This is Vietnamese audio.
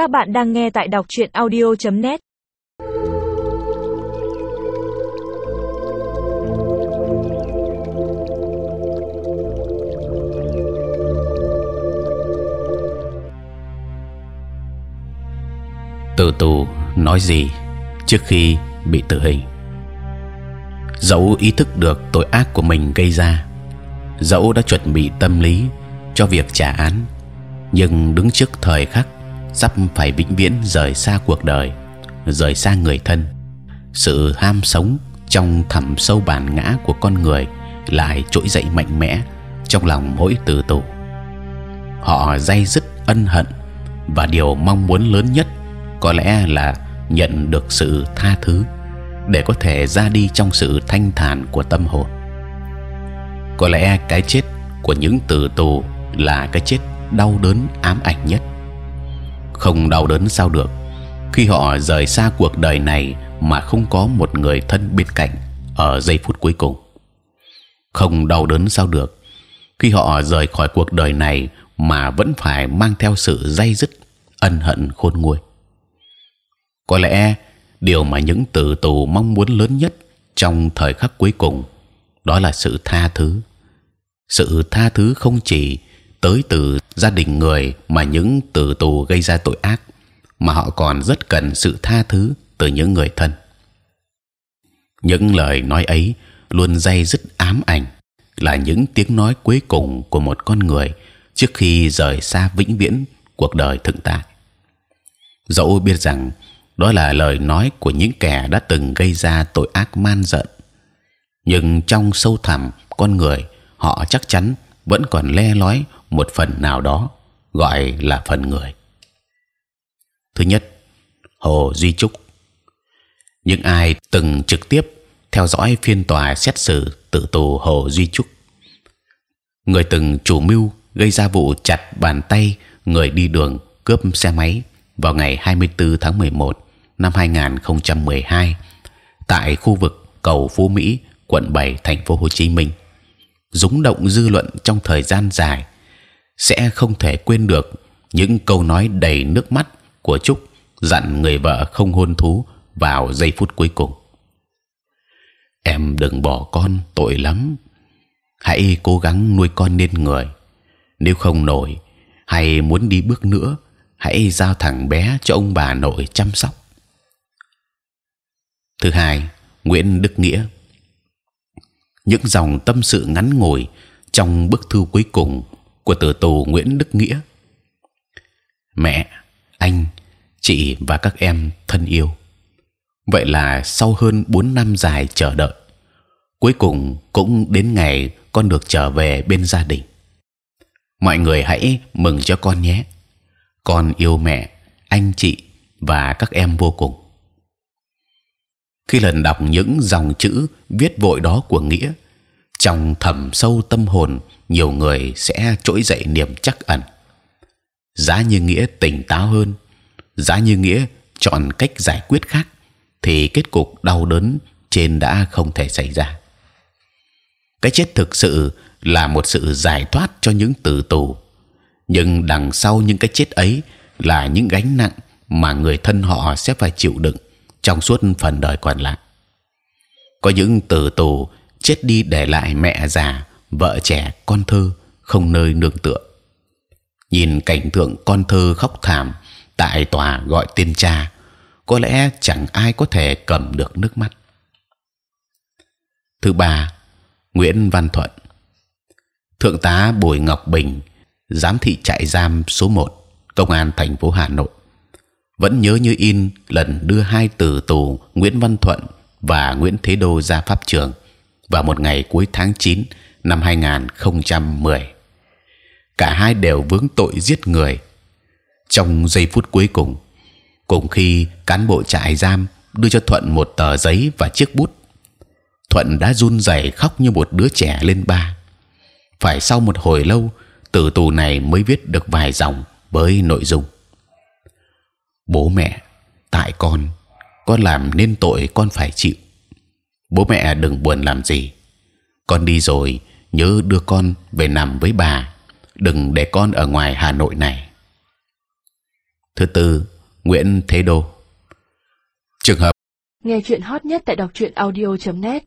Các bạn đang nghe tại đọc truyện audio.net. Từ tù nói gì trước khi bị tử hình? Dẫu ý thức được tội ác của mình gây ra, dẫu đã chuẩn bị tâm lý cho việc trả án, nhưng đứng trước thời khắc sắp phải vĩnh viễn rời xa cuộc đời, rời xa người thân, sự ham sống trong thẳm sâu bản ngã của con người lại trỗi dậy mạnh mẽ trong lòng mỗi tử tù. Họ day dứt ân hận và điều mong muốn lớn nhất có lẽ là nhận được sự tha thứ để có thể ra đi trong sự thanh thản của tâm hồn. Có lẽ cái chết của những tử tù là cái chết đau đớn ám ảnh nhất. Không đau đớn sao được. Khi họ rời xa cuộc đời này mà không có một người thân bên cạnh ở giây phút cuối cùng. Không đau đớn sao được. Khi họ rời khỏi cuộc đời này mà vẫn phải mang theo sự dây dứt, ân hận, khôn nguôi. Có lẽ điều mà những tử tù mong muốn lớn nhất trong thời khắc cuối cùng đó là sự tha thứ. Sự tha thứ không chỉ tới từ gia đình người mà những tử tù gây ra tội ác, mà họ còn rất cần sự tha thứ từ những người thân. Những lời nói ấy luôn dây dứt ám ảnh, là những tiếng nói cuối cùng của một con người trước khi rời xa vĩnh viễn cuộc đời thực tại. Dẫu biết rằng đó là lời nói của những kẻ đã từng gây ra tội ác man dợn nhưng trong sâu thẳm con người họ chắc chắn vẫn còn le lói một phần nào đó gọi là phần người. Thứ nhất hồ duy trúc. Những ai từng trực tiếp theo dõi phiên tòa xét xử tử tù hồ duy trúc người từng chủ mưu gây ra vụ chặt bàn tay người đi đường cướp xe máy vào ngày 24 tháng 11 năm 2012 tại khu vực cầu Phú Mỹ, quận 7, thành phố Hồ Chí Minh, rúng động dư luận trong thời gian dài, sẽ không thể quên được những câu nói đầy nước mắt của Trúc dặn người vợ không hôn thú vào giây phút cuối cùng. Em đừng bỏ con, tội lắm. Hãy cố gắng nuôi con nên người. Nếu không nổi hay muốn đi bước nữa, hãy giao thằng bé cho ông bà nội chăm sóc thứ hai Nguyễn Đức Nghĩa những dòng tâm sự ngắn ngủi trong bức thư cuối cùng của tử tù Nguyễn Đức Nghĩa. Mẹ, anh, chị và các em thân yêu. Vậy là sau hơn 4 năm dài chờ đợi, cuối cùng cũng đến ngày con được trở về bên gia đình. Mọi người hãy mừng cho con nhé. Con yêu mẹ, anh chị và các em vô cùng. Khi lần đọc những dòng chữ viết vội đó của nghĩa trong thầm sâu tâm hồn, nhiều người sẽ trỗi dậy niềm chắc ẩn. Giá như nghĩa tỉnh táo hơn, giá như nghĩa chọn cách giải quyết khác, thì kết cục đau đớn trên đã không thể xảy ra. Cái chết thực sự là một sự giải thoát cho những tử tù. Nhưng đằng sau những cái chết ấy là những gánh nặng mà người thân họ sẽ phải chịu đựng trong suốt phần đời còn lại. Có những tử tù chết đi để lại mẹ già, vợ trẻ, con thơ không nơi nương tựa. Nhìn cảnh tượng con thơ khóc thảm tại tòa gọi tên cha, có lẽ chẳng ai có thể cầm được nước mắt. Thứ ba, Nguyễn Văn Thuận, thượng tá Bùi Ngọc Bình, giám thị trại giam số 1 công an thành phố Hà Nội vẫn nhớ như in lần đưa hai tử tù Nguyễn Văn Thuận và Nguyễn Thế Đô ra pháp trường vào một ngày cuối tháng 9 năm 2010. Cả hai đều vướng tội giết người. Trong giây phút cuối cùng, cùng khi cán bộ trại giam đưa cho Thuận một tờ giấy và chiếc bút, Thuận đã run rẩy khóc như một đứa trẻ lên ba. Phải sau một hồi lâu, tử tù này mới viết được vài dòng với nội dung bố mẹ tại con con làm nên tội con phải chịu bố mẹ đừng buồn làm gì. Con đi rồi, nhớ đưa con về nằm với bà. Đừng để con ở ngoài Hà Nội này. Thứ tư, Nguyễn Thế Đô. Trường hợp Nghe chuyện hot nhất tại đọc truyện audio.net